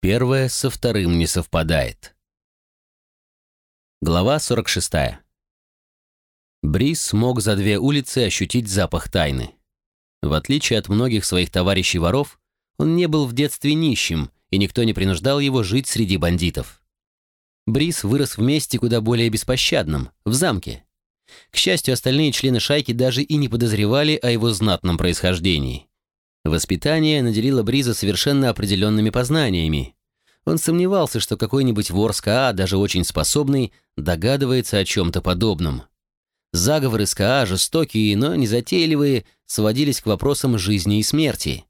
Первое со вторым не совпадает. Глава 46. Брис смог за две улицы ощутить запах тайны. В отличие от многих своих товарищей-воров, он не был в детстве нищим, и никто не принуждал его жить среди бандитов. Брис вырос в месте куда более беспощадном, в замке. К счастью, остальные члены шайки даже и не подозревали о его знатном происхождении. Воспитание наделило Бриза совершенно определенными познаниями. Он сомневался, что какой-нибудь вор СКА, даже очень способный, догадывается о чем-то подобном. Заговоры СКА, жестокие, но незатейливые, сводились к вопросам жизни и смерти.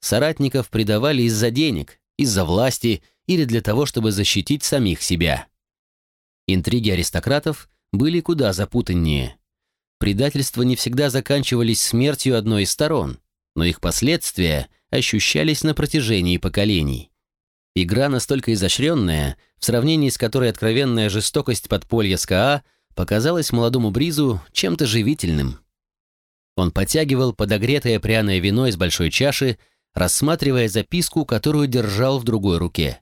Соратников предавали из-за денег, из-за власти или для того, чтобы защитить самих себя. Интриги аристократов были куда запутаннее. Предательства не всегда заканчивались смертью одной из сторон но их последствия ощущались на протяжении поколений. Игра настолько изощренная, в сравнении с которой откровенная жестокость подполья СКА показалась молодому Бризу чем-то живительным. Он потягивал подогретое пряное вино из большой чаши, рассматривая записку, которую держал в другой руке.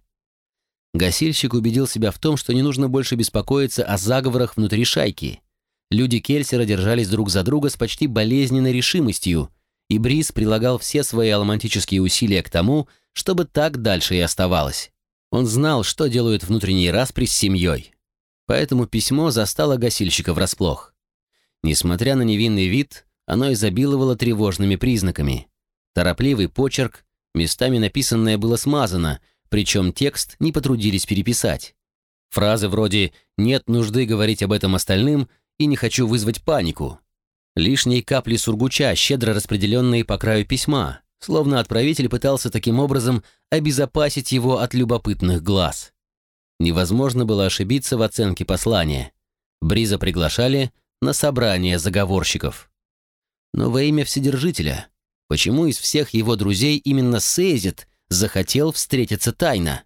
Гасильщик убедил себя в том, что не нужно больше беспокоиться о заговорах внутри шайки. Люди Кельсера держались друг за друга с почти болезненной решимостью, и Брис прилагал все свои аломантические усилия к тому, чтобы так дальше и оставалось. Он знал, что делают внутренние распри с семьей. Поэтому письмо застало гасильщика врасплох. Несмотря на невинный вид, оно изобиловало тревожными признаками. Торопливый почерк, местами написанное было смазано, причем текст не потрудились переписать. Фразы вроде «нет нужды говорить об этом остальным» и «не хочу вызвать панику» Лишние капли сургуча, щедро распределенные по краю письма, словно отправитель пытался таким образом обезопасить его от любопытных глаз. Невозможно было ошибиться в оценке послания. Бриза приглашали на собрание заговорщиков. Но во имя Вседержителя, почему из всех его друзей именно Сейзит захотел встретиться тайно?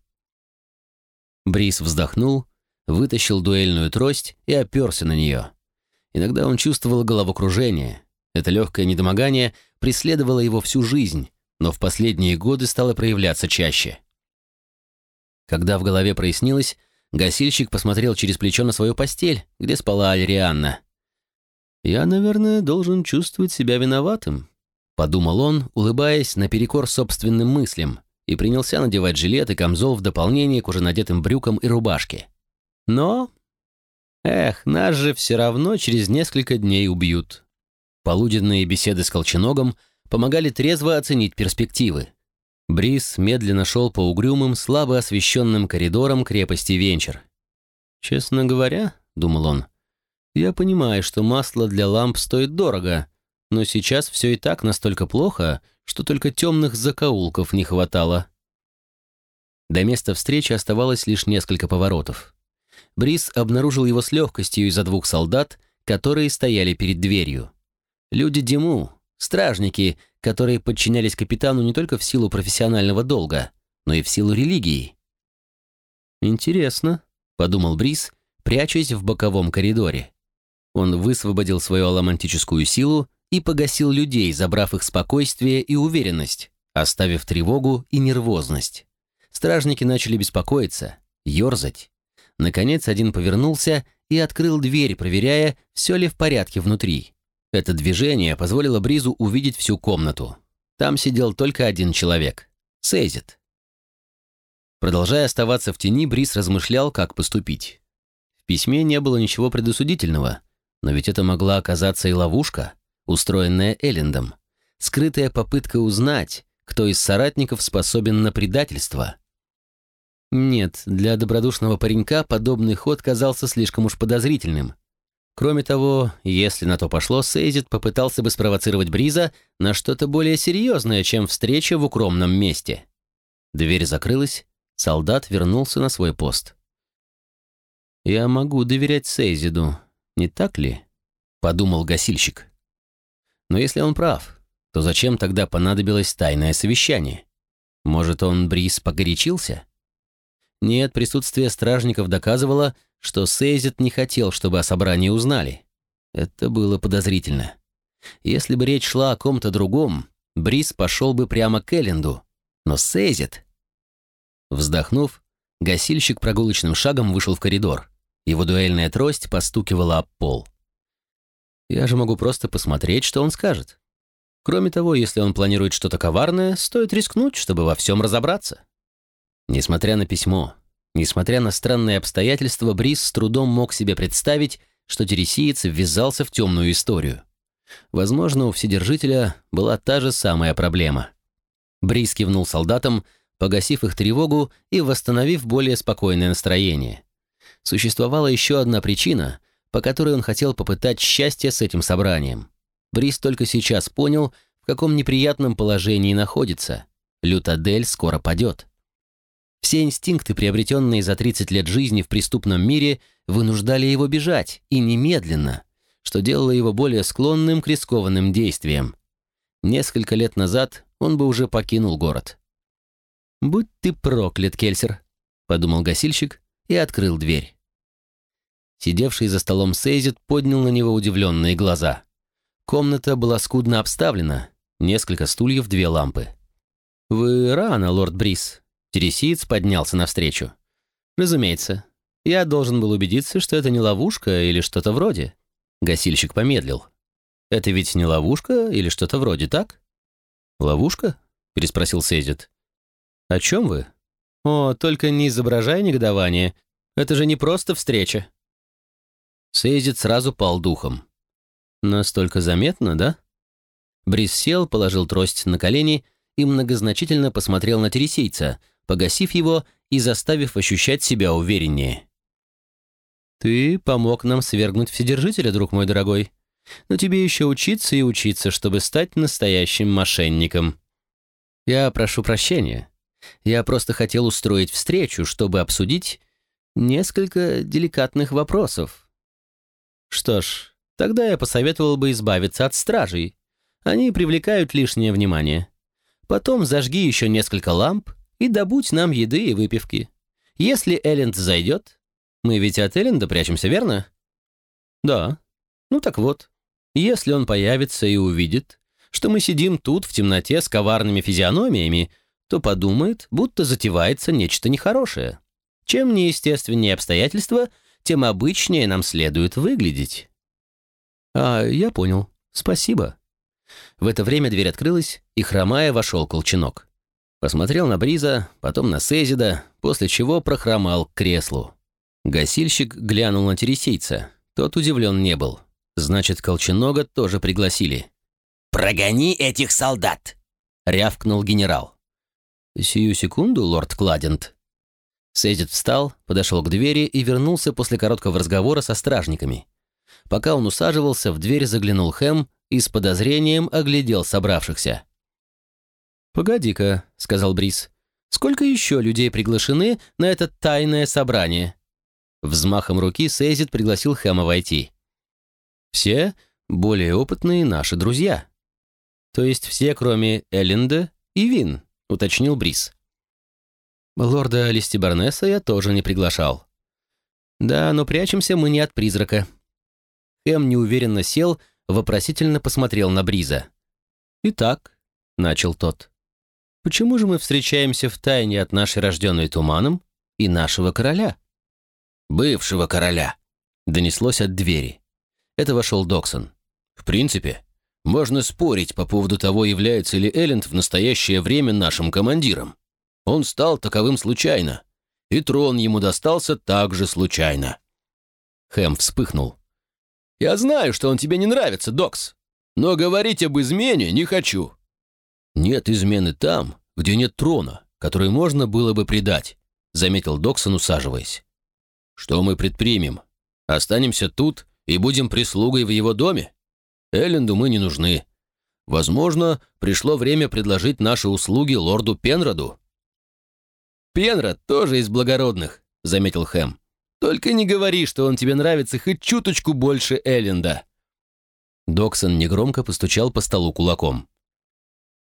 Бриз вздохнул, вытащил дуэльную трость и оперся на нее. Иногда он чувствовал головокружение. Это легкое недомогание преследовало его всю жизнь, но в последние годы стало проявляться чаще. Когда в голове прояснилось, гасильщик посмотрел через плечо на свою постель, где спала Альрианна. «Я, наверное, должен чувствовать себя виноватым», — подумал он, улыбаясь наперекор собственным мыслям, и принялся надевать жилет и камзол в дополнение к уже надетым брюкам и рубашке. Но Эх, нас же все равно через несколько дней убьют. Полуденные беседы с Колченогом помогали трезво оценить перспективы. Брис медленно шел по угрюмым, слабо освещенным коридорам крепости Венчер. «Честно говоря», — думал он, — «я понимаю, что масло для ламп стоит дорого, но сейчас все и так настолько плохо, что только темных закоулков не хватало». До места встречи оставалось лишь несколько поворотов. Брис обнаружил его с легкостью из-за двух солдат, которые стояли перед дверью. Люди Диму, стражники, которые подчинялись капитану не только в силу профессионального долга, но и в силу религии. «Интересно», — подумал Брис, прячась в боковом коридоре. Он высвободил свою аламантическую силу и погасил людей, забрав их спокойствие и уверенность, оставив тревогу и нервозность. Стражники начали беспокоиться, ерзать. Наконец один повернулся и открыл дверь, проверяя, все ли в порядке внутри. Это движение позволило Бризу увидеть всю комнату. Там сидел только один человек — Сейзит. Продолжая оставаться в тени, Бриз размышлял, как поступить. В письме не было ничего предосудительного, но ведь это могла оказаться и ловушка, устроенная Эллендом, скрытая попытка узнать, кто из соратников способен на предательство — нет, для добродушного паренька подобный ход казался слишком уж подозрительным. Кроме того, если на то пошло, Сейзит попытался бы спровоцировать Бриза на что-то более серьезное, чем встреча в укромном месте. Дверь закрылась, солдат вернулся на свой пост. «Я могу доверять Сейзиду, не так ли?» — подумал гасильщик. «Но если он прав, то зачем тогда понадобилось тайное совещание? Может, он, Бриз, погорячился?» Нет, присутствие стражников доказывало, что Сейзит не хотел, чтобы о собрании узнали. Это было подозрительно. Если бы речь шла о ком-то другом, Брис пошел бы прямо к Элленду. Но Сейзит... Вздохнув, гасильщик прогулочным шагом вышел в коридор. Его дуэльная трость постукивала об пол. Я же могу просто посмотреть, что он скажет. Кроме того, если он планирует что-то коварное, стоит рискнуть, чтобы во всем разобраться. Несмотря на письмо, несмотря на странные обстоятельства, Брис с трудом мог себе представить, что тересиец ввязался в темную историю. Возможно, у Вседержителя была та же самая проблема. Брис кивнул солдатам, погасив их тревогу и восстановив более спокойное настроение. Существовала еще одна причина, по которой он хотел попытать счастье с этим собранием. Брис только сейчас понял, в каком неприятном положении находится. Лютадель скоро падет. Все инстинкты, приобретенные за 30 лет жизни в преступном мире, вынуждали его бежать, и немедленно, что делало его более склонным к рискованным действиям. Несколько лет назад он бы уже покинул город. «Будь ты проклят, Кельсер», — подумал гасильщик и открыл дверь. Сидевший за столом Сейзит поднял на него удивленные глаза. Комната была скудно обставлена, несколько стульев, две лампы. «Вы рано, лорд Брис», — Тересиец поднялся навстречу. «Разумеется. Я должен был убедиться, что это не ловушка или что-то вроде». Гасильщик помедлил. «Это ведь не ловушка или что-то вроде, так?» «Ловушка?» — переспросил Сейзит. «О чем вы?» «О, только не изображай негодование. Это же не просто встреча». Сейзит сразу пал духом. «Настолько заметно, да?» Брис сел, положил трость на колени и многозначительно посмотрел на тересийца, погасив его и заставив ощущать себя увереннее. «Ты помог нам свергнуть Вседержителя, друг мой дорогой. Но тебе еще учиться и учиться, чтобы стать настоящим мошенником. Я прошу прощения. Я просто хотел устроить встречу, чтобы обсудить несколько деликатных вопросов. Что ж, тогда я посоветовал бы избавиться от стражей. Они привлекают лишнее внимание. Потом зажги еще несколько ламп и добудь нам еды и выпивки. Если Элленд зайдет, мы ведь от Элленда прячемся, верно? Да. Ну так вот, если он появится и увидит, что мы сидим тут в темноте с коварными физиономиями, то подумает, будто затевается нечто нехорошее. Чем неестественнее обстоятельства, тем обычнее нам следует выглядеть. А, я понял. Спасибо. В это время дверь открылась, и, хромая, вошел Колченок. Посмотрел на Бриза, потом на Сезида, после чего прохромал к креслу. Гасильщик глянул на тересийца. Тот удивлен не был. Значит, Колченога тоже пригласили. «Прогони этих солдат!» — рявкнул генерал. «Сию секунду, лорд Кладент». Сейдит встал, подошел к двери и вернулся после короткого разговора со стражниками. Пока он усаживался, в дверь заглянул Хэм и с подозрением оглядел собравшихся. «Погоди-ка», — сказал Брис, — «сколько еще людей приглашены на это тайное собрание?» Взмахом руки Сейзит пригласил Хэма войти. «Все более опытные наши друзья. То есть все, кроме Элленда и Вин», — уточнил Брис. «Лорда Листибарнеса я тоже не приглашал». «Да, но прячемся мы не от призрака». Хэм неуверенно сел, вопросительно посмотрел на Бриза. «Итак», — начал тот, — «почему же мы встречаемся в тайне от нашей рожденной туманом и нашего короля?» «Бывшего короля», — донеслось от двери. Это вошел Доксон. «В принципе, можно спорить по поводу того, является ли Элленд в настоящее время нашим командиром. Он стал таковым случайно, и трон ему достался также случайно». Хэм вспыхнул. «Я знаю, что он тебе не нравится, Докс, но говорить об измене не хочу». «Нет измены там, где нет трона, который можно было бы предать», заметил Доксон, усаживаясь. «Что мы предпримем? Останемся тут и будем прислугой в его доме? Элленду мы не нужны. Возможно, пришло время предложить наши услуги лорду Пенроду». «Пенрод тоже из благородных», — заметил Хэм. «Только не говори, что он тебе нравится хоть чуточку больше Элленда». Доксон негромко постучал по столу кулаком.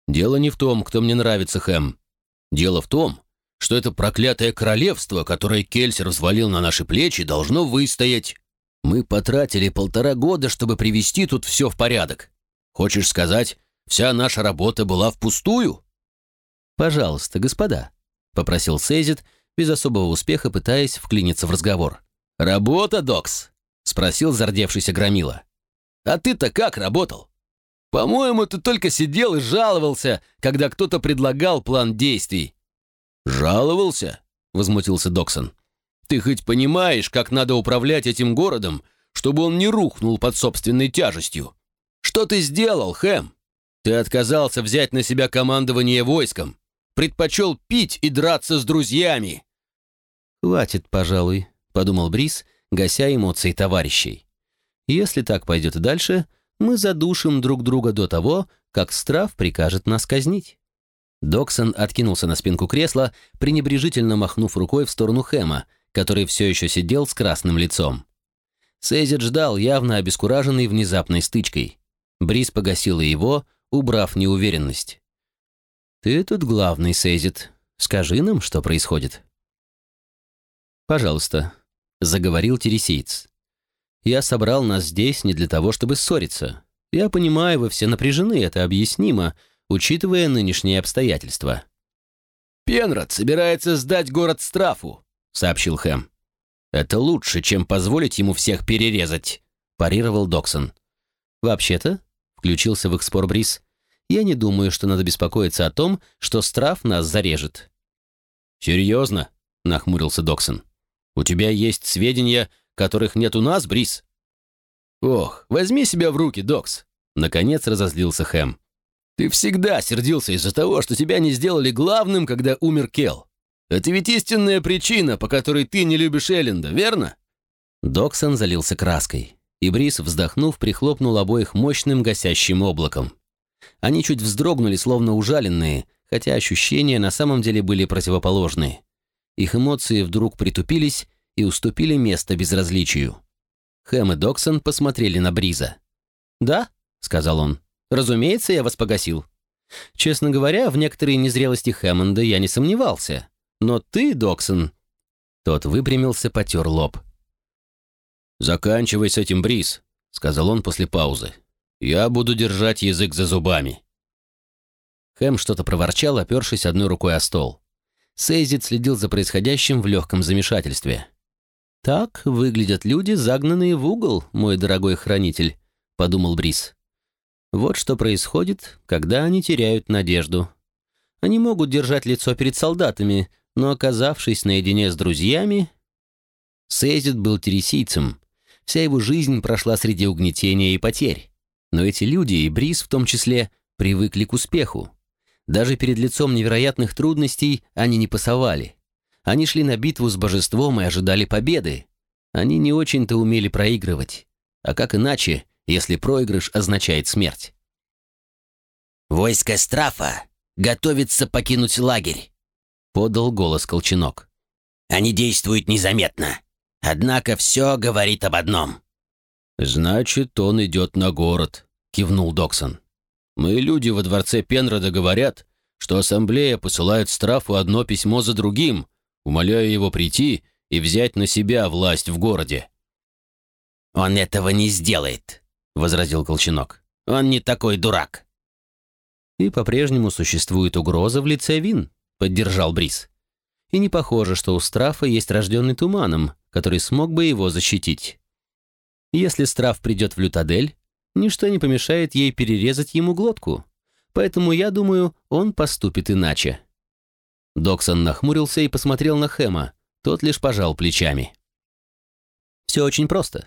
«Дело не в том, кто мне нравится, Хэм. Дело в том, что это проклятое королевство, которое Кельсер взвалил на наши плечи, должно выстоять. Мы потратили полтора года, чтобы привести тут все в порядок. Хочешь сказать, вся наша работа была впустую? Пожалуйста, господа, — попросил Сейзит, без особого успеха пытаясь вклиниться в разговор. «Работа, Докс?» — спросил зардевшийся Громила. «А ты-то как работал? По-моему, ты только сидел и жаловался, когда кто-то предлагал план действий». «Жаловался?» — возмутился Доксон. «Ты хоть понимаешь, как надо управлять этим городом, чтобы он не рухнул под собственной тяжестью? Что ты сделал, Хэм? Ты отказался взять на себя командование войском, предпочел пить и драться с друзьями». «Хватит, пожалуй», — подумал Брис, гася эмоции товарищей. «Если так пойдет дальше, мы задушим друг друга до того, как Страф прикажет нас казнить». Доксон откинулся на спинку кресла, пренебрежительно махнув рукой в сторону Хэма, который все еще сидел с красным лицом. Сейзит ждал, явно обескураженный внезапной стычкой. Брис погасил его, убрав неуверенность. «Ты тут главный, Сейзит. Скажи нам, что происходит». «Пожалуйста», — заговорил тересиец. «Я собрал нас здесь не для того, чтобы ссориться. Я понимаю, вы все напряжены, это объяснимо, учитывая нынешние обстоятельства». «Пенрод собирается сдать город Страфу», — сообщил Хэм. «Это лучше, чем позволить ему всех перерезать», — парировал Доксон. «Вообще-то», — включился в их спор Брис, я не думаю, что надо беспокоиться о том, что Страф нас зарежет». «Серьезно?» — нахмурился Доксон. «У тебя есть сведения, которых нет у нас, Брис?» «Ох, возьми себя в руки, Докс!» Наконец разозлился Хэм. «Ты всегда сердился из-за того, что тебя не сделали главным, когда умер Кел. Это ведь истинная причина, по которой ты не любишь Элленда, верно?» Доксон залился краской, и Брис, вздохнув, прихлопнул обоих мощным гасящим облаком. Они чуть вздрогнули, словно ужаленные, хотя ощущения на самом деле были противоположные. Их эмоции вдруг притупились и уступили место безразличию. Хэм и Доксон посмотрели на Бриза. «Да», — сказал он, — «разумеется, я вас погасил. Честно говоря, в некоторой незрелости Хэммонда я не сомневался. Но ты, Доксон...» Тот выпрямился, потер лоб. «Заканчивай с этим, Бриз», — сказал он после паузы. Я буду держать язык за зубами». Хэм что-то проворчал, опершись одной рукой о стол. Сейзит следил за происходящим в легком замешательстве. «Так выглядят люди, загнанные в угол, мой дорогой хранитель», — подумал Брис. «Вот что происходит, когда они теряют надежду. Они могут держать лицо перед солдатами, но, оказавшись наедине с друзьями...» Сейзит был тересийцем. Вся его жизнь прошла среди угнетения и потерь. Но эти люди, и Брис в том числе, привыкли к успеху. Даже перед лицом невероятных трудностей они не пасовали. Они шли на битву с божеством и ожидали победы. Они не очень-то умели проигрывать. А как иначе, если проигрыш означает смерть? «Войско Страфа готовится покинуть лагерь», — подал голос Колченок. «Они действуют незаметно. Однако все говорит об одном. «Значит, он идет на город», — кивнул Доксон. «Мы, люди во дворце Пенрода, говорят, что ассамблея посылает Страфу одно письмо за другим, умоляя его прийти и взять на себя власть в городе». «Он этого не сделает», — возразил Колченок. «Он не такой дурак». «И по-прежнему существует угроза в лице Вин», — поддержал Брис. «И не похоже, что у Страфа есть рожденный туманом, который смог бы его защитить». Если Страф придет в Лютадель, ничто не помешает ей перерезать ему глотку. Поэтому я думаю, он поступит иначе». Доксон нахмурился и посмотрел на Хэма. Тот лишь пожал плечами. «Все очень просто».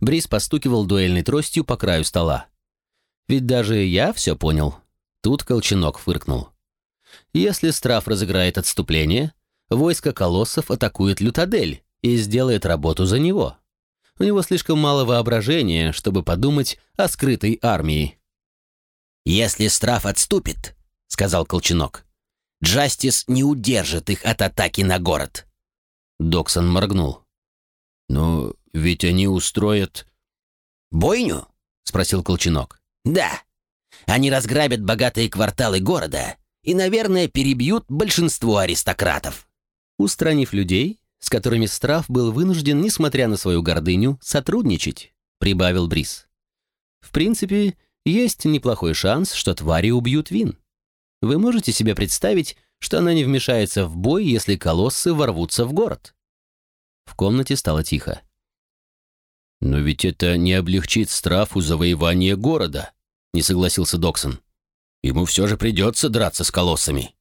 Брис постукивал дуэльной тростью по краю стола. «Ведь даже я все понял». Тут Колченок фыркнул. «Если Страф разыграет отступление, войско колоссов атакует Лютадель и сделает работу за него. У него слишком мало воображения, чтобы подумать о скрытой армии. «Если Страф отступит», — сказал Колченок, — «Джастис не удержит их от атаки на город». Доксон моргнул. «Но ведь они устроят...» «Бойню?» — спросил Колченок. «Да. Они разграбят богатые кварталы города и, наверное, перебьют большинство аристократов». Устранив людей, с которыми Страф был вынужден, несмотря на свою гордыню, сотрудничать», — прибавил Брис. «В принципе, есть неплохой шанс, что твари убьют Вин. Вы можете себе представить, что она не вмешается в бой, если колоссы ворвутся в город. В комнате стало тихо. «Но ведь это не облегчит страфу завоевания города», — не согласился Доксон. «Ему все же придется драться с колоссами».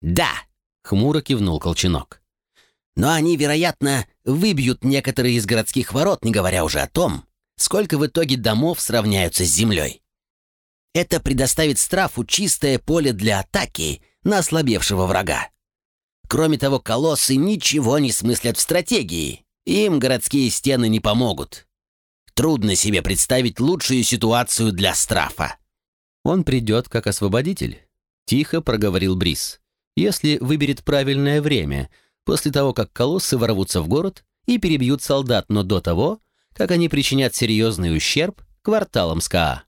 «Да», — хмуро кивнул Колченок. «Но они, вероятно, выбьют некоторые из городских ворот, не говоря уже о том, сколько в итоге домов сравняются с землей. Это предоставит страфу чистое поле для атаки на ослабевшего врага. Кроме того, колоссы ничего не смыслят в стратегии. Им городские стены не помогут. Трудно себе представить лучшую ситуацию для страфа. Он придет как освободитель, тихо проговорил Брис. Если выберет правильное время, после того, как колоссы ворвутся в город и перебьют солдат, но до того, как они причинят серьезный ущерб кварталам СКА.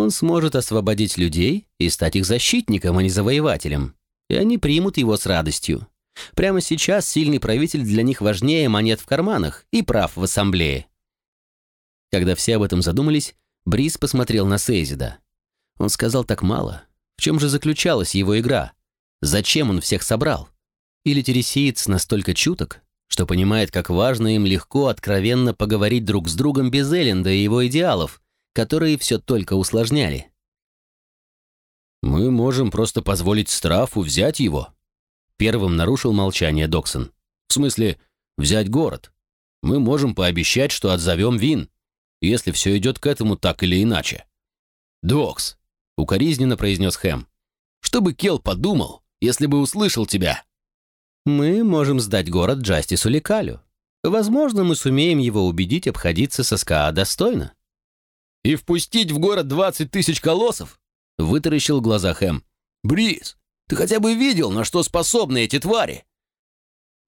Он сможет освободить людей и стать их защитником, а не завоевателем. И они примут его с радостью. Прямо сейчас сильный правитель для них важнее монет в карманах и прав в ассамблее. Когда все об этом задумались, Брис посмотрел на Сейзида. Он сказал так мало. В чем же заключалась его игра? Зачем он всех собрал? Или тересиец настолько чуток, что понимает, как важно им легко откровенно поговорить друг с другом без Элленда и его идеалов, которые все только усложняли. «Мы можем просто позволить Страфу взять его», — первым нарушил молчание Доксон. «В смысле, взять город. Мы можем пообещать, что отзовем Вин, если все идет к этому так или иначе». «Докс», — укоризненно произнес Хэм, — «что бы Кел подумал, если бы услышал тебя?» Мы можем сдать город Джастису Лекалю. Возможно, мы сумеем его убедить обходиться со СКА достойно». «И впустить в город 20 тысяч колоссов?» — вытаращил глаза Хэм. «Бриз, ты хотя бы видел, на что способны эти твари?»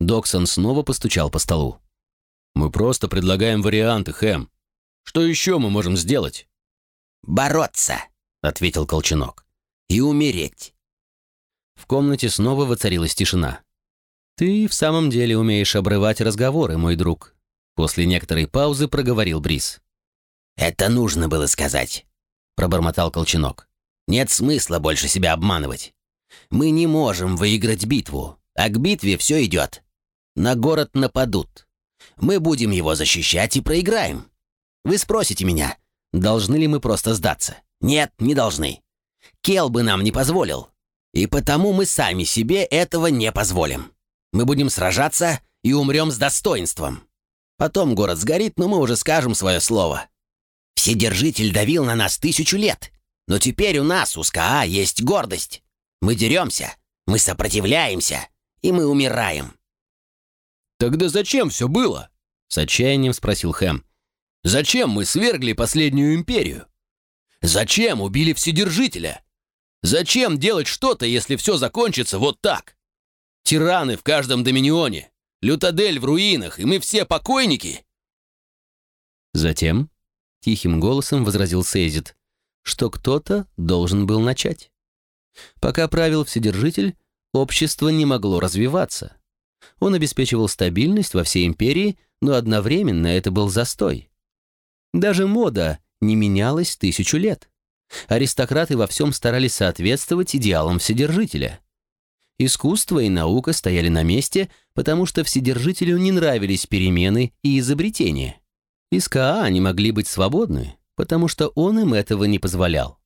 Доксон снова постучал по столу. «Мы просто предлагаем варианты, Хэм. Что еще мы можем сделать?» «Бороться», — ответил Колченок. «И умереть». В комнате снова воцарилась тишина. «Ты в самом деле умеешь обрывать разговоры, мой друг», после некоторой паузы проговорил Брис. «Это нужно было сказать», — пробормотал Колченок. «Нет смысла больше себя обманывать. Мы не можем выиграть битву, а к битве все идет. На город нападут. Мы будем его защищать и проиграем. Вы спросите меня, должны ли мы просто сдаться? Нет, не должны. Кел бы нам не позволил. И потому мы сами себе этого не позволим. Мы будем сражаться и умрем с достоинством. Потом город сгорит, но мы уже скажем свое слово. Вседержитель давил на нас тысячу лет, но теперь у нас, у СКА, есть гордость. Мы деремся, мы сопротивляемся, и мы умираем». «Тогда зачем все было?» — с отчаянием спросил Хэм. «Зачем мы свергли последнюю империю? Зачем убили Вседержителя? Зачем делать что-то, если все закончится вот так?» Тираны в каждом доминионе, Лютадель в руинах, и мы все покойники!» Затем, тихим голосом возразил Сейзит, что кто-то должен был начать. Пока правил Вседержитель, общество не могло развиваться. Он обеспечивал стабильность во всей империи, но одновременно это был застой. Даже мода не менялась тысячу лет. Аристократы во всем старались соответствовать идеалам Вседержителя. Искусство и наука стояли на месте, потому что Вседержителю не нравились перемены и изобретения. Из КА они могли быть свободны, потому что он им этого не позволял.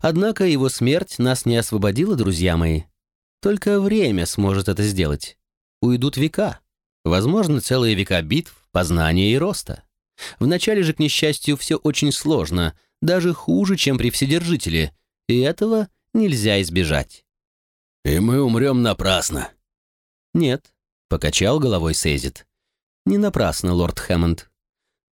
Однако его смерть нас не освободила, друзья мои. Только время сможет это сделать. Уйдут века. Возможно, целые века битв, познания и роста. Вначале же, к несчастью, все очень сложно, даже хуже, чем при Вседержителе, и этого нельзя избежать. «И мы умрем напрасно». «Нет», — покачал головой Сейзит. «Не напрасно, лорд Хэммонд.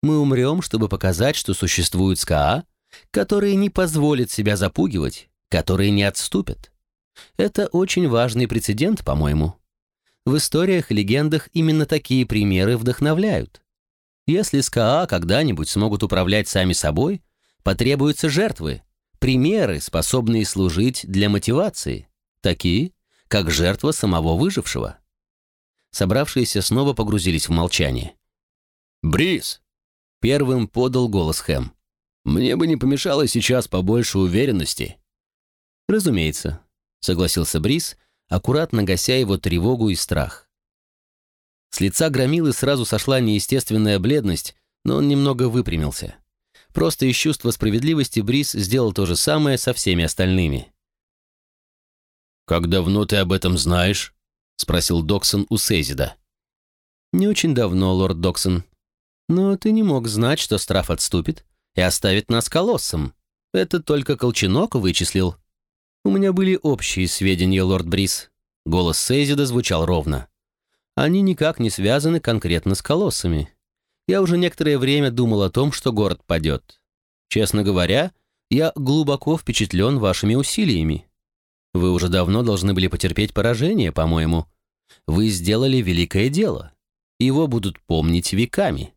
Мы умрем, чтобы показать, что существуют СКА, которые не позволят себя запугивать, которые не отступят. Это очень важный прецедент, по-моему. В историях и легендах именно такие примеры вдохновляют. Если СКА когда-нибудь смогут управлять сами собой, потребуются жертвы, примеры, способные служить для мотивации такие, как жертва самого выжившего. Собравшиеся снова погрузились в молчание. «Бриз!» — первым подал голос Хэм. «Мне бы не помешало сейчас побольше уверенности». «Разумеется», — согласился Бриз, аккуратно гася его тревогу и страх. С лица громилы сразу сошла неестественная бледность, но он немного выпрямился. Просто из чувства справедливости Брис сделал то же самое со всеми остальными. «Как давно ты об этом знаешь?» — спросил Доксон у Сейзида. «Не очень давно, лорд Доксон. Но ты не мог знать, что Страф отступит и оставит нас колоссом. Это только Колченок вычислил. У меня были общие сведения, лорд Брис». Голос Сейзида звучал ровно. «Они никак не связаны конкретно с колоссами. Я уже некоторое время думал о том, что город падет. Честно говоря, я глубоко впечатлен вашими усилиями. Вы уже давно должны были потерпеть поражение, по-моему. Вы сделали великое дело. Его будут помнить веками.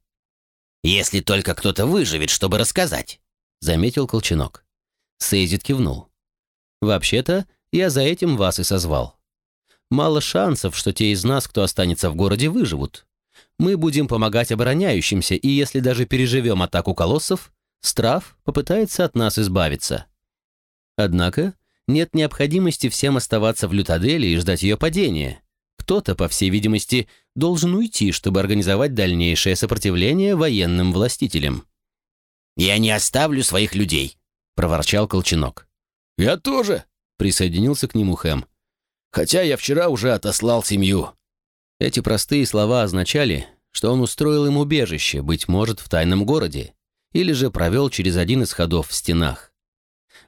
«Если только кто-то выживет, чтобы рассказать», — заметил Колченок. Сейзит кивнул. «Вообще-то, я за этим вас и созвал. Мало шансов, что те из нас, кто останется в городе, выживут. Мы будем помогать обороняющимся, и если даже переживем атаку колоссов, Страф попытается от нас избавиться. Однако нет необходимости всем оставаться в Лютаделе и ждать ее падения. Кто-то, по всей видимости, должен уйти, чтобы организовать дальнейшее сопротивление военным властителям. «Я не оставлю своих людей», — проворчал Колченок. «Я тоже», — присоединился к нему Хэм. «Хотя я вчера уже отослал семью». Эти простые слова означали, что он устроил им убежище, быть может, в тайном городе, или же провел через один из ходов в стенах.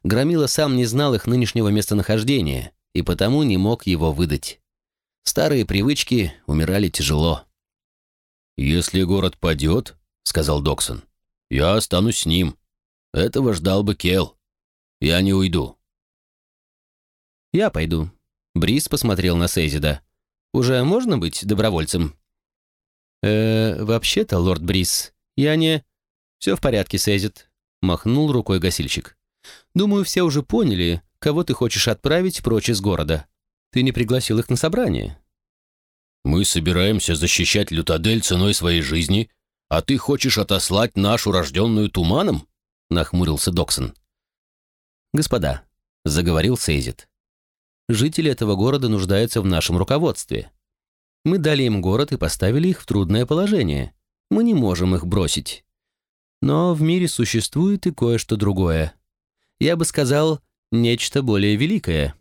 Громила сам не знал их нынешнего местонахождения и потому не мог его выдать. Старые привычки умирали тяжело. «Если город падет, — сказал Доксон, — я останусь с ним. Этого ждал бы Кел. Я не уйду». «Я пойду». Брис посмотрел на Сейзида. «Уже можно быть добровольцем?» «Э, вообще-то, лорд Брис, я не...» «Все в порядке, Сейзид», — махнул рукой гасильщик. «Думаю, все уже поняли, кого ты хочешь отправить прочь из города. Ты не пригласил их на собрание». «Мы собираемся защищать Лютадель ценой своей жизни, а ты хочешь отослать нашу рожденную туманом?» — нахмурился Доксон. «Господа», — заговорил Сейзит, — «жители этого города нуждаются в нашем руководстве. Мы дали им город и поставили их в трудное положение. Мы не можем их бросить. Но в мире существует и кое-что другое. Я бы сказал, нечто более великое.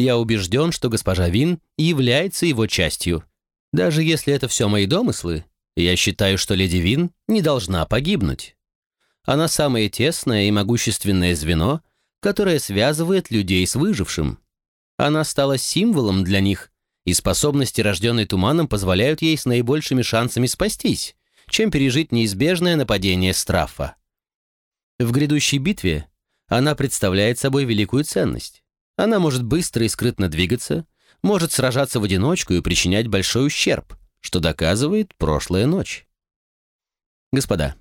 Я убежден, что госпожа Вин является его частью. Даже если это все мои домыслы, я считаю, что леди Вин не должна погибнуть. Она самое тесное и могущественное звено, которое связывает людей с выжившим. Она стала символом для них, и способности, рожденные туманом, позволяют ей с наибольшими шансами спастись, чем пережить неизбежное нападение Страфа. В грядущей битве она представляет собой великую ценность. Она может быстро и скрытно двигаться, может сражаться в одиночку и причинять большой ущерб, что доказывает прошлая ночь. Господа,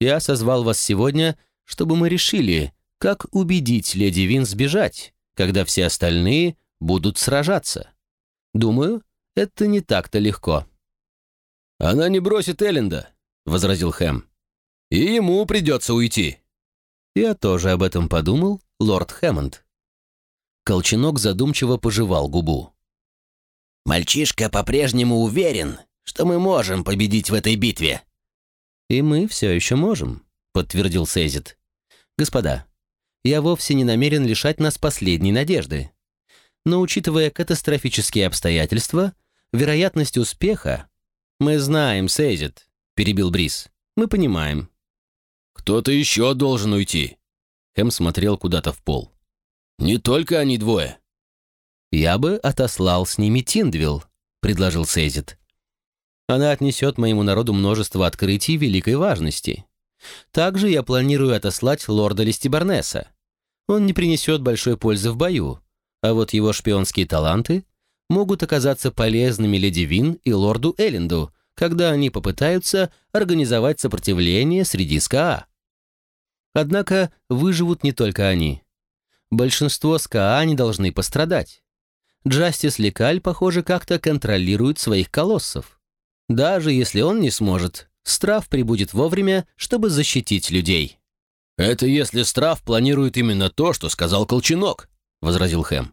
я созвал вас сегодня, чтобы мы решили, как убедить леди Вин сбежать, когда все остальные будут сражаться. Думаю, это не так-то легко». «Она не бросит Элленда», — возразил Хэм. «И ему придется уйти». «Я тоже об этом подумал, лорд Хэммонд». Колченок задумчиво пожевал губу. «Мальчишка по-прежнему уверен, что мы можем победить в этой битве». «И мы все еще можем», — подтвердил Сейзит. «Господа, я вовсе не намерен лишать нас последней надежды но учитывая катастрофические обстоятельства, вероятность успеха... «Мы знаем, Сейзит», — перебил Брис. «Мы понимаем». «Кто-то еще должен уйти». Хэм смотрел куда-то в пол. «Не только они двое». «Я бы отослал с ними Тиндвилл», — предложил Сейзит. «Она отнесет моему народу множество открытий великой важности. Также я планирую отослать лорда Листибарнеса. Он не принесет большой пользы в бою, а вот его шпионские таланты могут оказаться полезными леди Вин и лорду Элленду, когда они попытаются организовать сопротивление среди СКА. Однако выживут не только они. Большинство СКА не должны пострадать. Джастис Лекаль, похоже, как-то контролирует своих колоссов. Даже если он не сможет, Страф прибудет вовремя, чтобы защитить людей. «Это если Страф планирует именно то, что сказал Колченок», — возразил Хэм.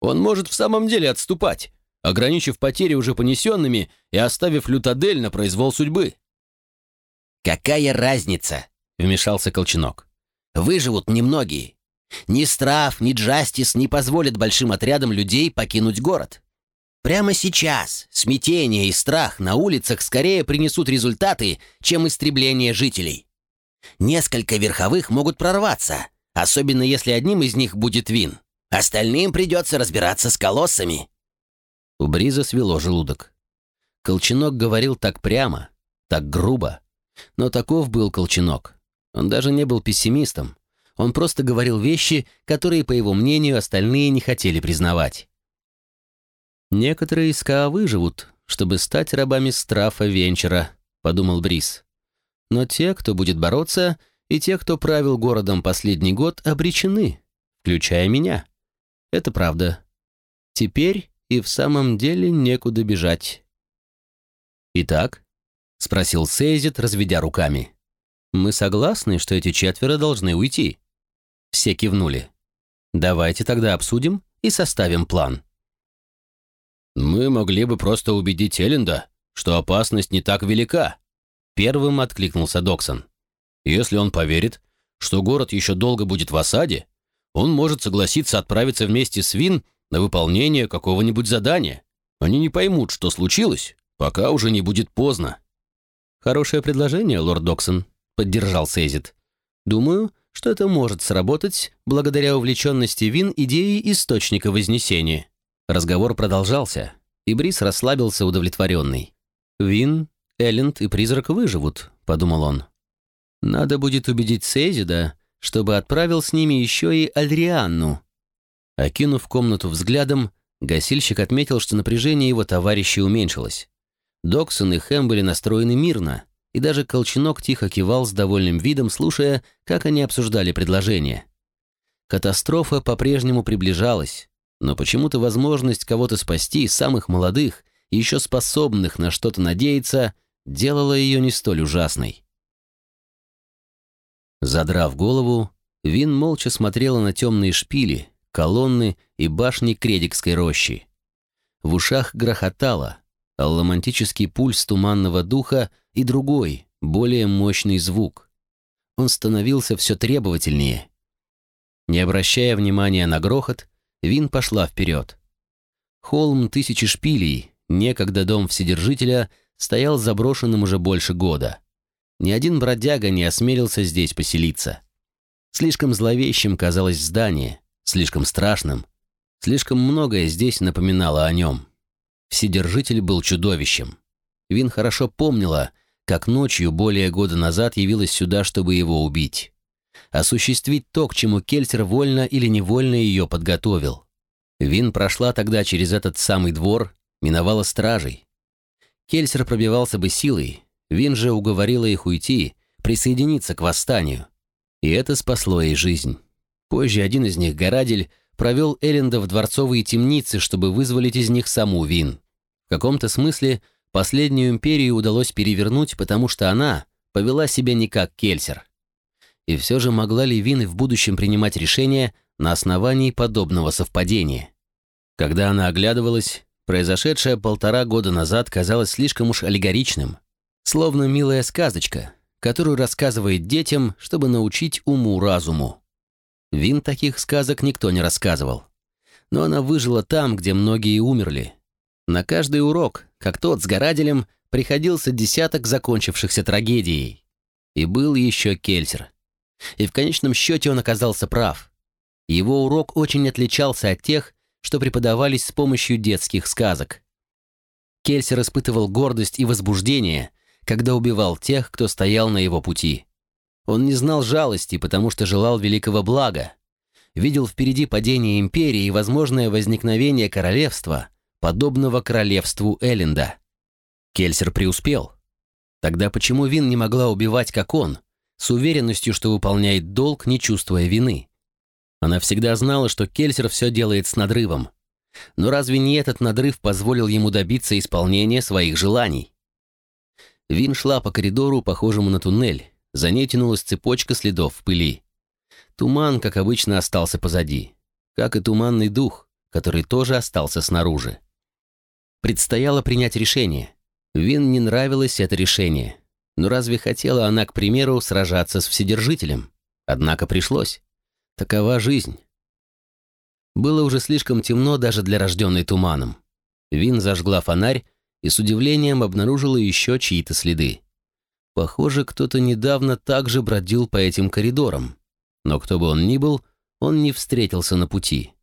Он может в самом деле отступать, ограничив потери уже понесенными и оставив Лютадель на произвол судьбы. «Какая разница?» — вмешался Колченок. «Выживут немногие. Ни Страф, ни Джастис не позволят большим отрядам людей покинуть город. Прямо сейчас смятение и страх на улицах скорее принесут результаты, чем истребление жителей. Несколько верховых могут прорваться, особенно если одним из них будет Вин. Остальным придется разбираться с колоссами». У Бриза свело желудок. Колченок говорил так прямо, так грубо. Но таков был Колченок. Он даже не был пессимистом. Он просто говорил вещи, которые, по его мнению, остальные не хотели признавать. «Некоторые из КА выживут, чтобы стать рабами Страфа Венчера», — подумал Брис. «Но те, кто будет бороться, и те, кто правил городом последний год, обречены, включая меня. Это правда. Теперь и в самом деле некуда бежать». «Итак?» — спросил Сейзит, разведя руками. «Мы согласны, что эти четверо должны уйти?» Все кивнули. «Давайте тогда обсудим и составим план». «Мы могли бы просто убедить Элленда, что опасность не так велика», первым откликнулся Доксон. «Если он поверит, что город еще долго будет в осаде, он может согласиться отправиться вместе с Вин на выполнение какого-нибудь задания. Они не поймут, что случилось, пока уже не будет поздно». «Хорошее предложение, лорд Доксон», — поддержал Сейзит. «Думаю, что это может сработать благодаря увлеченности Вин идеей источника Вознесения. Разговор продолжался, и Брис расслабился удовлетворенный. «Вин, Элленд и Призрак выживут», — подумал он. «Надо будет убедить Сейзида, чтобы отправил с ними еще и Альрианну». Окинув комнату взглядом, гасильщик отметил, что напряжение его товарищей уменьшилось. Доксон и Хэм были настроены мирно, и даже Колченок тихо кивал с довольным видом, слушая, как они обсуждали предложение. Катастрофа по-прежнему приближалась, но почему-то возможность кого-то спасти, самых молодых, еще способных на что-то надеяться, делала ее не столь ужасной. Задрав голову, Вин молча смотрела на темные шпили, колонны и башни Кредикской рощи. В ушах грохотало, а ломантический пульс туманного духа и другой, более мощный звук. Он становился все требовательнее. Не обращая внимания на грохот, Вин пошла вперед. Холм тысячи шпилей, некогда дом Вседержителя, стоял заброшенным уже больше года. Ни один бродяга не осмелился здесь поселиться. Слишком зловещим казалось здание, слишком страшным. Слишком многое здесь напоминало о нем. Вседержитель был чудовищем. Вин хорошо помнила, как ночью более года назад явилась сюда, чтобы его убить. Осуществить то, к чему Кельсер вольно или невольно ее подготовил. Вин прошла тогда через этот самый двор, миновала стражей. Кельсер пробивался бы силой, Вин же уговорила их уйти, присоединиться к восстанию. И это спасло ей жизнь. Позже один из них, Горадель, провел Элленда в дворцовые темницы, чтобы вызволить из них саму Вин. В каком-то смысле последнюю империю удалось перевернуть, потому что она повела себя не как Кельсер. И все же могла ли Вин в будущем принимать решения на основании подобного совпадения? Когда она оглядывалась, произошедшее полтора года назад казалось слишком уж аллегоричным, словно милая сказочка, которую рассказывает детям, чтобы научить уму-разуму. Вин таких сказок никто не рассказывал. Но она выжила там, где многие умерли. На каждый урок, как тот с Гораделем, приходился десяток закончившихся трагедией. И был еще Кельсер. И в конечном счете он оказался прав. Его урок очень отличался от тех, что преподавались с помощью детских сказок. Кельсер испытывал гордость и возбуждение, когда убивал тех, кто стоял на его пути. Он не знал жалости, потому что желал великого блага. Видел впереди падение империи и возможное возникновение королевства, подобного королевству Элленда. Кельсер преуспел. Тогда почему Вин не могла убивать, как он, с уверенностью, что выполняет долг, не чувствуя вины? Она всегда знала, что Кельсер все делает с надрывом. Но разве не этот надрыв позволил ему добиться исполнения своих желаний? Вин шла по коридору, похожему на туннель, за ней тянулась цепочка следов в пыли. Туман, как обычно, остался позади. Как и туманный дух, который тоже остался снаружи. Предстояло принять решение. Вин не нравилось это решение. Но разве хотела она, к примеру, сражаться с Вседержителем? Однако пришлось. Такова жизнь. Было уже слишком темно даже для рожденной туманом. Вин зажгла фонарь и с удивлением обнаружила еще чьи-то следы. Похоже, кто-то недавно также бродил по этим коридорам. Но кто бы он ни был, он не встретился на пути.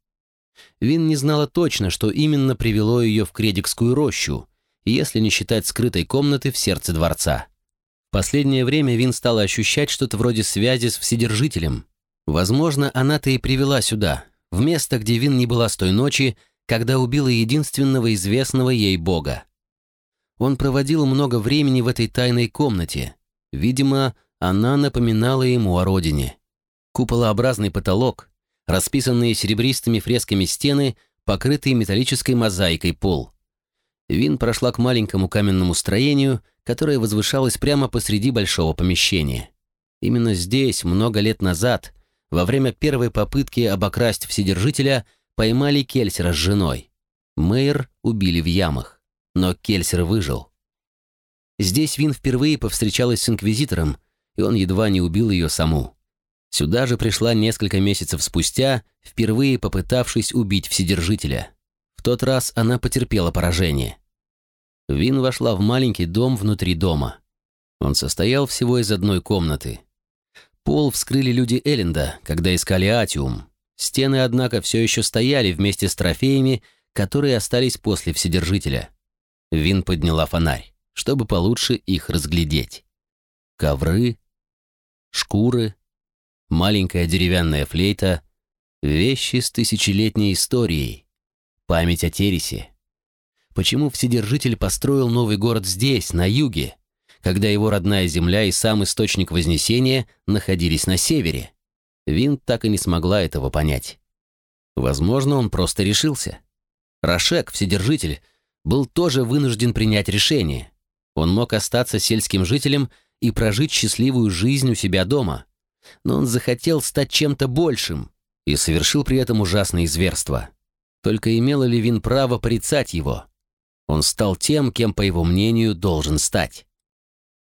Вин не знала точно, что именно привело ее в Кредикскую рощу, если не считать скрытой комнаты в сердце дворца. Последнее время Вин стала ощущать что-то вроде связи с Вседержителем. Возможно, она-то и привела сюда, в место, где Вин не была с той ночи, когда убила единственного известного ей бога. Он проводил много времени в этой тайной комнате. Видимо, она напоминала ему о родине. Куполообразный потолок, расписанные серебристыми фресками стены, покрытые металлической мозаикой пол. Вин прошла к маленькому каменному строению, которое возвышалось прямо посреди большого помещения. Именно здесь, много лет назад, во время первой попытки обокрасть Вседержителя, поймали Кельсера с женой. Мэйр убили в ямах, но Кельсер выжил. Здесь Вин впервые повстречалась с Инквизитором, и он едва не убил ее саму. Сюда же пришла несколько месяцев спустя, впервые попытавшись убить Вседержителя. В тот раз она потерпела поражение. Вин вошла в маленький дом внутри дома. Он состоял всего из одной комнаты. Пол вскрыли люди Элленда, когда искали Атиум. Стены, однако, все еще стояли вместе с трофеями, которые остались после Вседержителя. Вин подняла фонарь, чтобы получше их разглядеть. Ковры, шкуры, маленькая деревянная флейта, вещи с тысячелетней историей, память о Тересе. Почему Вседержитель построил новый город здесь, на юге, когда его родная земля и сам источник Вознесения находились на севере? Вин так и не смогла этого понять. Возможно, он просто решился. Рашек, Вседержитель, был тоже вынужден принять решение. Он мог остаться сельским жителем и прожить счастливую жизнь у себя дома, но он захотел стать чем-то большим и совершил при этом ужасные зверства. Только имела ли Вин право порицать его? Он стал тем, кем, по его мнению, должен стать.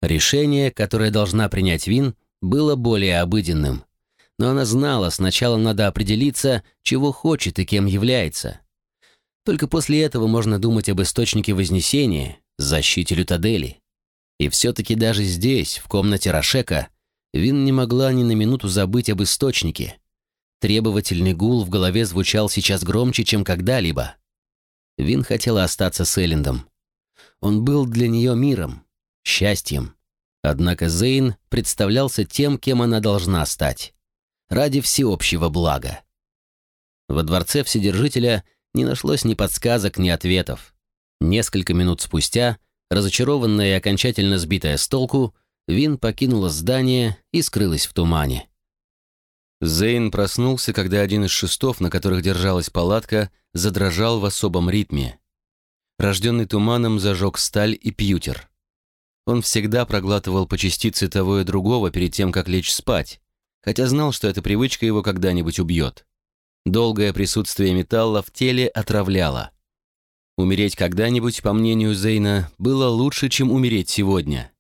Решение, которое должна принять Вин, было более обыденным. Но она знала, сначала надо определиться, чего хочет и кем является. Только после этого можно думать об источнике Вознесения, защите Лютадели. И все-таки даже здесь, в комнате Рашека, Вин не могла ни на минуту забыть об источнике. Требовательный гул в голове звучал сейчас громче, чем когда-либо. Вин хотела остаться с Эллендом. Он был для нее миром, счастьем. Однако Зейн представлялся тем, кем она должна стать. Ради всеобщего блага. Во дворце Вседержителя не нашлось ни подсказок, ни ответов. Несколько минут спустя, разочарованная и окончательно сбитая с толку, Вин покинула здание и скрылась в тумане. Зейн проснулся, когда один из шестов, на которых держалась палатка, задрожал в особом ритме. Рожденный туманом зажег сталь и пьютер. Он всегда проглатывал по частице того и другого перед тем, как лечь спать, хотя знал, что эта привычка его когда-нибудь убьет. Долгое присутствие металла в теле отравляло. Умереть когда-нибудь, по мнению Зейна, было лучше, чем умереть сегодня.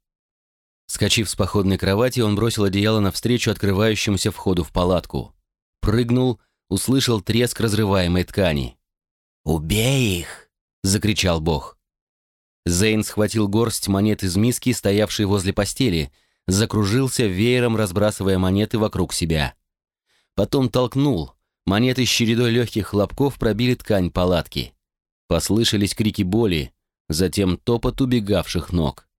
Скочив с походной кровати, он бросил одеяло навстречу открывающемуся входу в палатку. Прыгнул, услышал треск разрываемой ткани. «Убей их!» — закричал бог. Зейн схватил горсть монет из миски, стоявшей возле постели, закружился веером, разбрасывая монеты вокруг себя. Потом толкнул. Монеты с чередой легких хлопков пробили ткань палатки. Послышались крики боли, затем топот убегавших ног.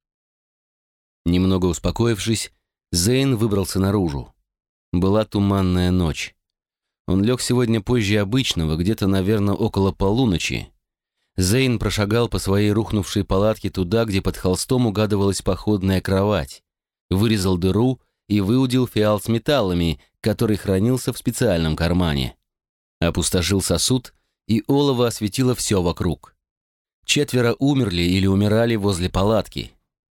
Немного успокоившись, Зейн выбрался наружу. Была туманная ночь. Он лег сегодня позже обычного, где-то, наверное, около полуночи. Зейн прошагал по своей рухнувшей палатке туда, где под холстом угадывалась походная кровать. Вырезал дыру и выудил фиал с металлами, который хранился в специальном кармане. Опустошил сосуд, и олово осветило все вокруг. Четверо умерли или умирали возле палатки.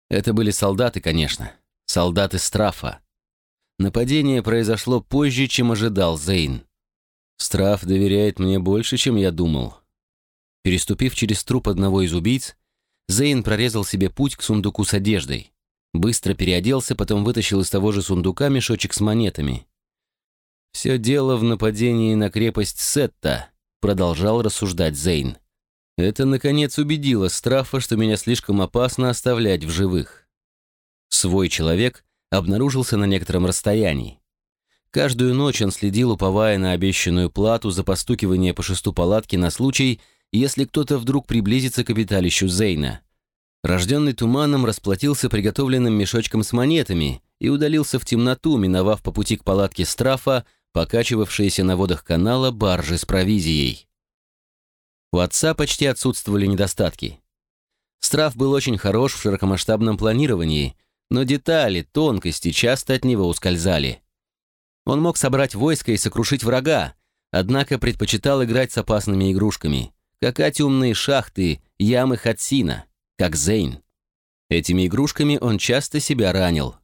Это были солдаты, конечно. Солдаты Страфа. Нападение произошло позже, чем ожидал Зейн. Страф доверяет мне больше, чем я думал. Переступив через труп одного из убийц, Зейн прорезал себе путь к сундуку с одеждой. Быстро переоделся, потом вытащил из того же сундука мешочек с монетами. «Все дело в нападении на крепость Сетта», — продолжал рассуждать Зейн. Это, наконец, убедило Страфа, что меня слишком опасно оставлять в живых. Свой человек обнаружился на некотором расстоянии. Каждую ночь он следил, уповая на обещанную плату за постукивание по шесту палатки на случай, если кто-то вдруг приблизится к обиталищу Зейна. Рожденный туманом расплатился приготовленным мешочком с монетами и удалился в темноту, миновав по пути к палатке Страфа, покачивавшиеся на водах канала баржи с провизией. У отца почти отсутствовали недостатки. Страф был очень хорош в широкомасштабном планировании, но детали, тонкости часто от него ускользали. Он мог собрать войско и сокрушить врага, однако предпочитал играть с опасными игрушками, как атиумные шахты, ямы Хатсина, как Зейн. Этими игрушками он часто себя ранил.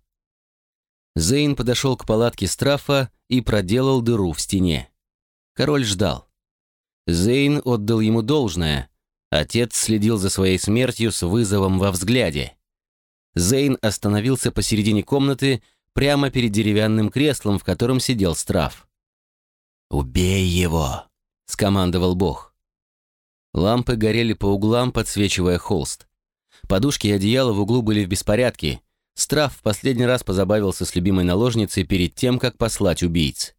Зейн подошел к палатке Страфа и проделал дыру в стене. Король ждал. Зейн отдал ему должное. Отец следил за своей смертью с вызовом во взгляде. Зейн остановился посередине комнаты, прямо перед деревянным креслом, в котором сидел Страф. «Убей его!» — скомандовал Бог. Лампы горели по углам, подсвечивая холст. Подушки и одеяло в углу были в беспорядке. Страф в последний раз позабавился с любимой наложницей перед тем, как послать убийц.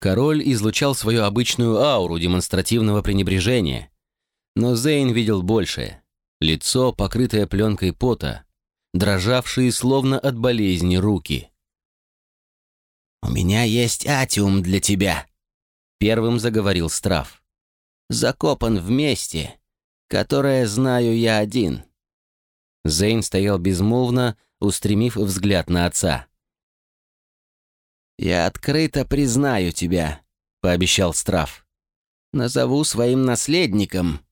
Король излучал свою обычную ауру демонстративного пренебрежения. Но Зейн видел большее. Лицо, покрытое пленкой пота, дрожавшие словно от болезни руки. «У меня есть атиум для тебя», — первым заговорил Страф. «Закопан в месте, которое знаю я один». Зейн стоял безмолвно, устремив взгляд на отца. «Я открыто признаю тебя», — пообещал Страф. «Назову своим наследником.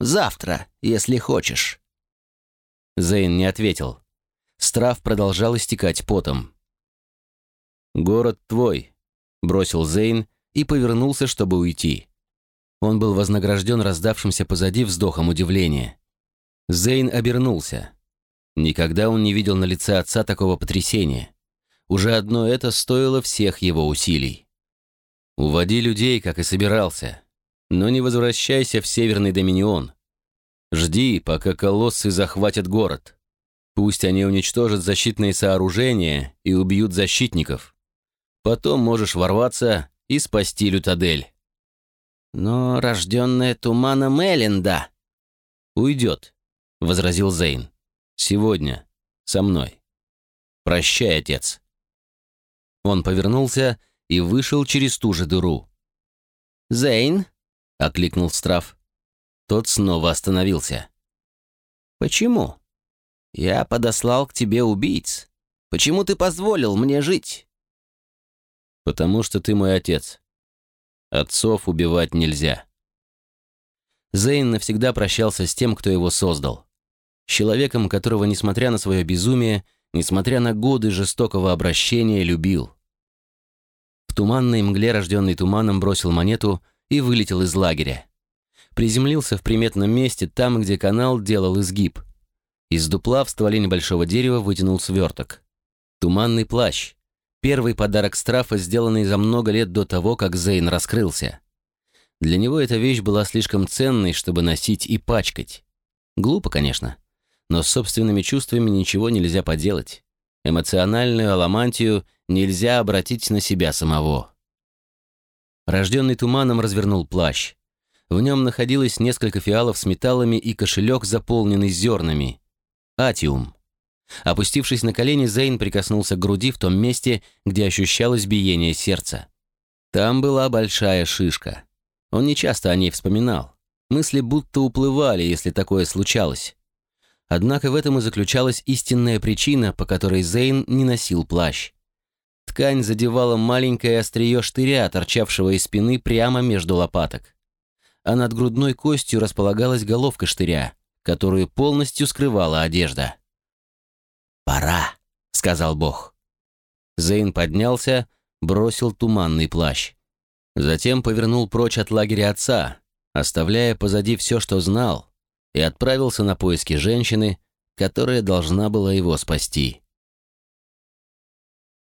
Завтра, если хочешь». Зейн не ответил. Страф продолжал истекать потом. «Город твой», — бросил Зейн и повернулся, чтобы уйти. Он был вознагражден раздавшимся позади вздохом удивления. Зейн обернулся. Никогда он не видел на лице отца такого потрясения. Уже одно это стоило всех его усилий. «Уводи людей, как и собирался, но не возвращайся в Северный Доминион. Жди, пока колоссы захватят город». Пусть они уничтожат защитные сооружения и убьют защитников. Потом можешь ворваться и спасти Лютадель. Но рожденная туманом Элленда... Уйдет, возразил Зейн. Сегодня. Со мной. Прощай, отец. Он повернулся и вышел через ту же дыру. «Зейн?» — окликнул Страф. Тот снова остановился. «Почему?» Я подослал к тебе убийц. Почему ты позволил мне жить?» «Потому что ты мой отец. Отцов убивать нельзя». Зейн навсегда прощался с тем, кто его создал. Человеком, которого, несмотря на свое безумие, несмотря на годы жестокого обращения, любил. В туманной мгле, рожденный туманом, бросил монету и вылетел из лагеря. Приземлился в приметном месте, там, где канал делал изгиб. Из дупла в стволе небольшого дерева вытянул сверток. Туманный плащ. Первый подарок Страфа, сделанный за много лет до того, как Зейн раскрылся. Для него эта вещь была слишком ценной, чтобы носить и пачкать. Глупо, конечно. Но с собственными чувствами ничего нельзя поделать. Эмоциональную аламантию нельзя обратить на себя самого. Рожденный туманом развернул плащ. В нем находилось несколько фиалов с металлами и кошелек, заполненный зернами. Атиум. Опустившись на колени, Зейн прикоснулся к груди в том месте, где ощущалось биение сердца. Там была большая шишка. Он не часто о ней вспоминал. Мысли будто уплывали, если такое случалось. Однако в этом и заключалась истинная причина, по которой Зейн не носил плащ. Ткань задевала маленькое острие штыря, торчавшего из спины прямо между лопаток. А над грудной костью располагалась головка штыря которую полностью скрывала одежда. «Пора», — сказал Бог. Зейн поднялся, бросил туманный плащ. Затем повернул прочь от лагеря отца, оставляя позади все, что знал, и отправился на поиски женщины, которая должна была его спасти.